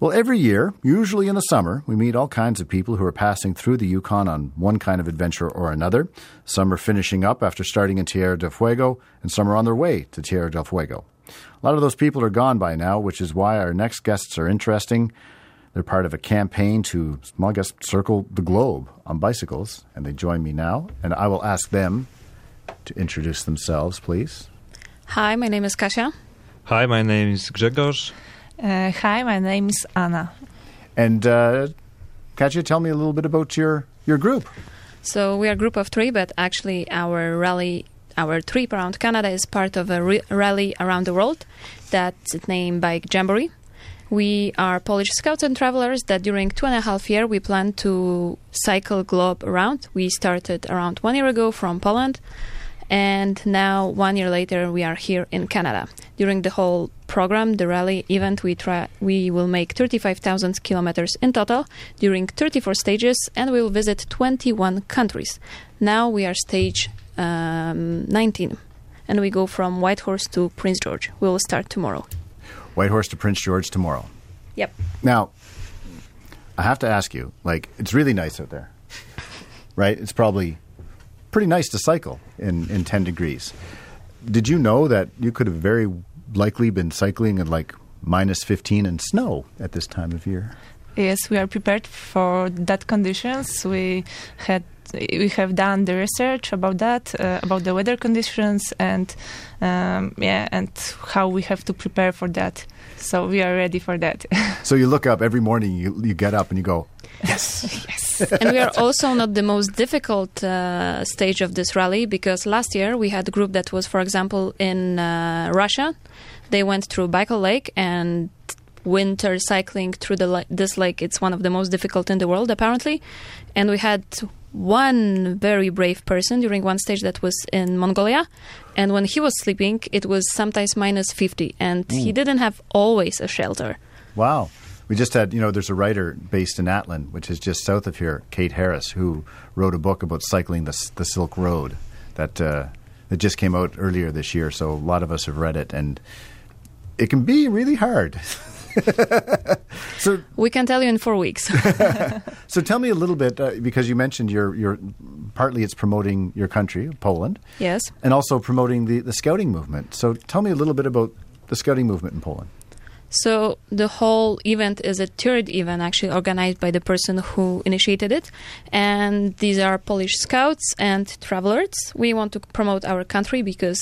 Well, every year, usually in the summer, we meet all kinds of people who are passing through the Yukon on one kind of adventure or another. Some are finishing up after starting in Tierra del Fuego, and some are on their way to Tierra del Fuego. A lot of those people are gone by now, which is why our next guests are interesting. They're part of a campaign to, well, I guess, circle the globe on bicycles, and they join me now. And I will ask them to introduce themselves, please. Hi, my name is Kasia. Hi, my name is Grzegorz. Uh, hi, my name is Anna. And uh, Katja, tell me a little bit about your, your group. So we are a group of three, but actually our rally, our trip around Canada is part of a re- rally around the world that's named Bike Jamboree. We are Polish scouts and travelers that during two and a half year we plan to cycle globe around. We started around one year ago from Poland, and now one year later we are here in Canada. During the whole program, the rally event, we try we will make 35,000 kilometers in total during 34 stages, and we will visit 21 countries. Now we are stage um, 19, and we go from Whitehorse to Prince George. We will start tomorrow. Whitehorse to Prince George tomorrow. Yep. Now, I have to ask you, like, it's really nice out there, right? It's probably pretty nice to cycle in, in 10 degrees. Did you know that you could have very likely been cycling in like minus 15 and snow at this time of year? Yes, we are prepared for that conditions. We had we have done the research about that, uh, about the weather conditions, and um, yeah, and how we have to prepare for that. So we are ready for that. So you look up every morning, you, you get up and you go, yes. and we are also not the most difficult uh, stage of this rally because last year we had a group that was, for example, in uh, Russia. They went through Baikal Lake and winter cycling through the li- this lake. It's one of the most difficult in the world, apparently. And we had one very brave person during one stage that was in Mongolia. And when he was sleeping, it was sometimes minus 50. And he didn't have always a shelter. Wow. We just had, you know, there's a writer based in Atlin, which is just south of here, Kate Harris, who wrote a book about cycling the, the Silk Road that, uh, that just came out earlier this year. So a lot of us have read it, and it can be really hard. so, We can tell you in four weeks. so tell me a little bit uh, because you mentioned you're, you're partly it's promoting your country, Poland, yes. and also promoting the, the scouting movement. So tell me a little bit about the scouting movement in Poland. So the whole event is a third event actually organized by the person who initiated it. And these are Polish scouts and travelers. We want to promote our country because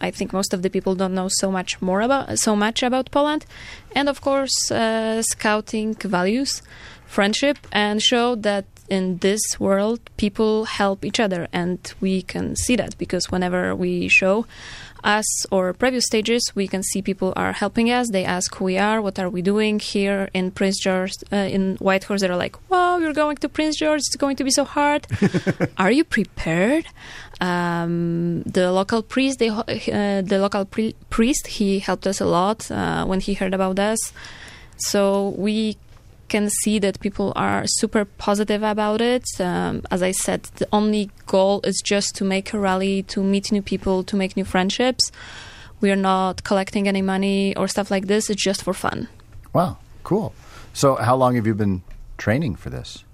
I think most of the people don't know so much more about so much about Poland. And of course, uh, scouting values, friendship, and show that in this world people help each other, and we can see that because whenever we show us or previous stages, we can see people are helping us. They ask who we are, what are we doing here in Prince George, uh, in Whitehorse. They're like, "Wow, you're going to Prince George. It's going to be so hard. are you prepared?" Um, the local priest, they, uh, the local pri- priest, he helped us a lot uh, when he heard about us. So we can see that people are super positive about it. Um, as I said, the only goal is just to make a rally, to meet new people, to make new friendships. We are not collecting any money or stuff like this. It's just for fun. Wow, cool. So, how long have you been training for this?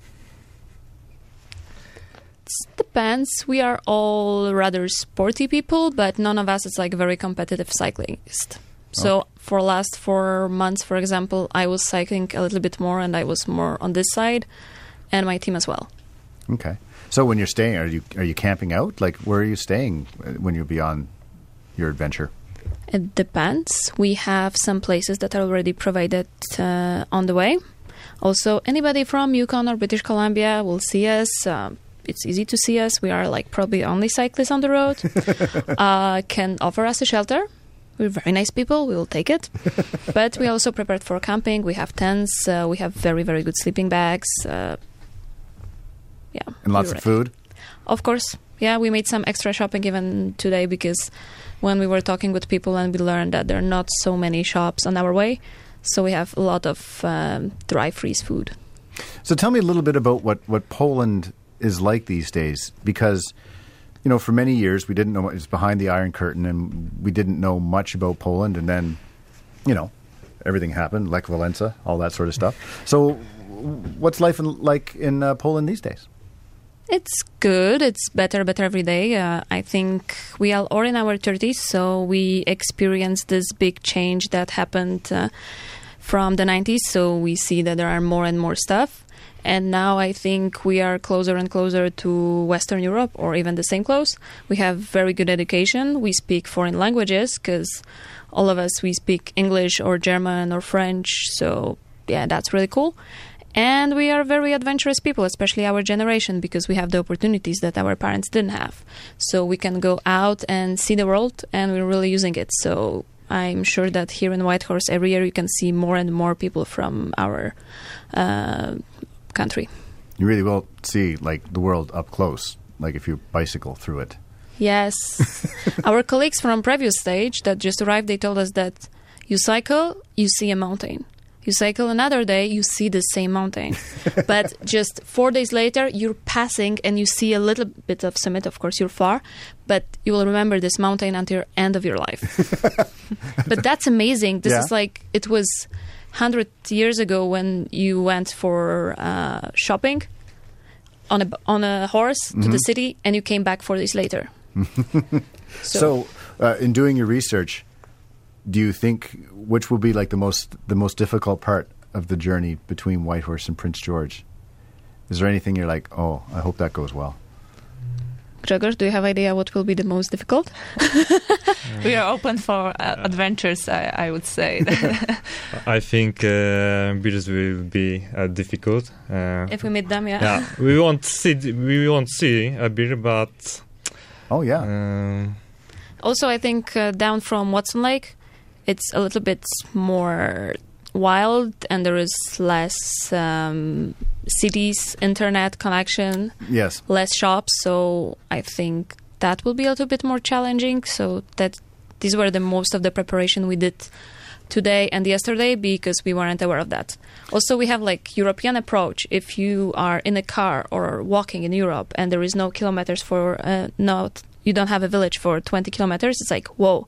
It depends. We are all rather sporty people, but none of us is like very competitive cyclist. So for last four months, for example, I was cycling a little bit more, and I was more on this side, and my team as well. Okay. So, when you're staying, are you are you camping out? Like, where are you staying uh, when you'll be on your adventure? It depends. We have some places that are already provided uh, on the way. Also, anybody from Yukon or British Columbia will see us. Um, it's easy to see us. We are like probably the only cyclists on the road. uh, can offer us a shelter. We're very nice people. We will take it. but we also prepared for camping. We have tents. Uh, we have very very good sleeping bags. Uh, yeah, And lots of food? Of course. Yeah, we made some extra shopping even today because when we were talking with people and we learned that there are not so many shops on our way, so we have a lot of um, dry freeze food. So, tell me a little bit about what, what Poland is like these days because. You know, for many years we didn't know it was behind the Iron Curtain, and we didn't know much about Poland. And then, you know, everything happened, Lech Walesa, all that sort of stuff. So, what's life in, like in uh, Poland these days? It's good. It's better, better every day. Uh, I think we are all in our 30s, so we experienced this big change that happened uh, from the 90s. So we see that there are more and more stuff. And now I think we are closer and closer to Western Europe, or even the same close. We have very good education. We speak foreign languages because all of us we speak English or German or French. So yeah, that's really cool. And we are very adventurous people, especially our generation, because we have the opportunities that our parents didn't have. So we can go out and see the world, and we're really using it. So I'm sure that here in Whitehorse, every year you can see more and more people from our uh, country. You really will see like the world up close, like if you bicycle through it. Yes. our colleagues from previous stage that just arrived, they told us that you cycle, you see a mountain. You cycle another day, you see the same mountain. but just four days later, you're passing and you see a little bit of summit. Of course, you're far, but you will remember this mountain until end of your life. but that's amazing. This Yeah. is like it was hundred years ago when you went for uh, shopping on a on a horse to the city, and you came back four days later. So, uh, in doing your research, do you think which will be like the most the most difficult part of the journey between Whitehorse and Prince George? Is there anything you're like, oh, I hope that goes well? Grzegorz, do you have idea what will be the most difficult? We are open for uh, adventures, I, I would say. I think uh, beers will be uh, difficult. Uh, If we meet them, yeah. yeah, we won't see we won't see a beer, but Oh yeah, um, Also, I think uh, down from Watson Lake, it's a little bit more wild, and there is less um, cities, internet connection, yes. less shops. So I think that will be a little bit more challenging. So that these were the most of the preparation we did today and yesterday because we weren't aware of that. Also, we have like European approach. If you are in a car or walking in Europe and there is no kilometers for uh, not you don't have a village for 20 kilometers, it's like whoa.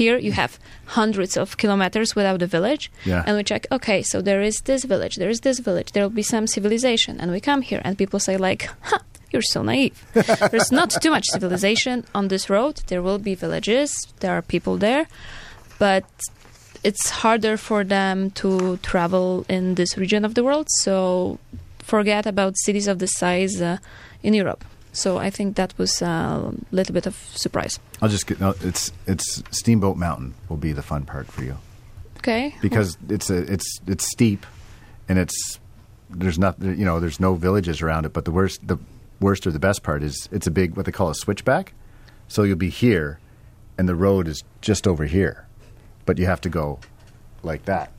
Here you have hundreds of kilometers without a village, Yeah. and we check. Okay, so there is this village, there is this village, there will be some civilization, and we come here, and people say like, "Huh, you're so naive." There's not too much civilization on this road. There will be villages, there are people there, but it's harder for them to travel in this region of the world. So forget about cities of this size uh, in Europe. So I think that was a little bit of surprise. I'll just get. No, it's it's Steamboat Mountain will be the fun part for you Okay. because it's a it's it's steep, and it's there's not you know there's no villages around it. But the worst the worst or the best part is it's a big what they call a switchback. So you'll be here, and the road is just over here, but you have to go like that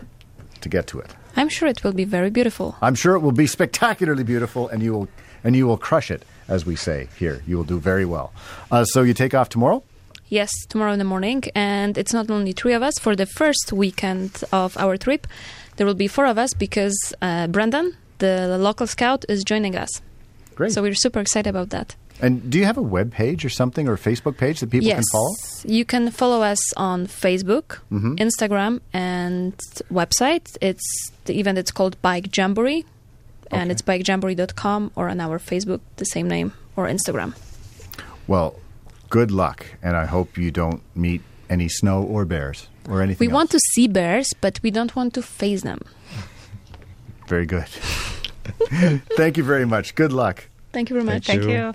to get to it. I'm sure it will be very beautiful. I'm sure it will be spectacularly beautiful, and you will and you will crush it, as we say here. You will do very well. Uh, so you take off tomorrow. Yes, tomorrow in the morning. And it's not only three of us. For the first weekend of our trip, there will be four of us because uh, Brendan, the local scout, is joining us. Great. So we're super excited about that. and do you have a web page or something or a Facebook page that people yes. can follow? You can follow us on Facebook, mm-hmm. Instagram, and website. It's the event. It's called Bike Jamboree, and Okay. it's bikejamboree.com or on our Facebook, the same name, or Instagram. Well, good luck, and I hope you don't meet any snow or bears or anything. We want to see bears, but we don't want to face them. Very good. Thank you very much. Good luck. Thank you very much. Thank Thank you. you.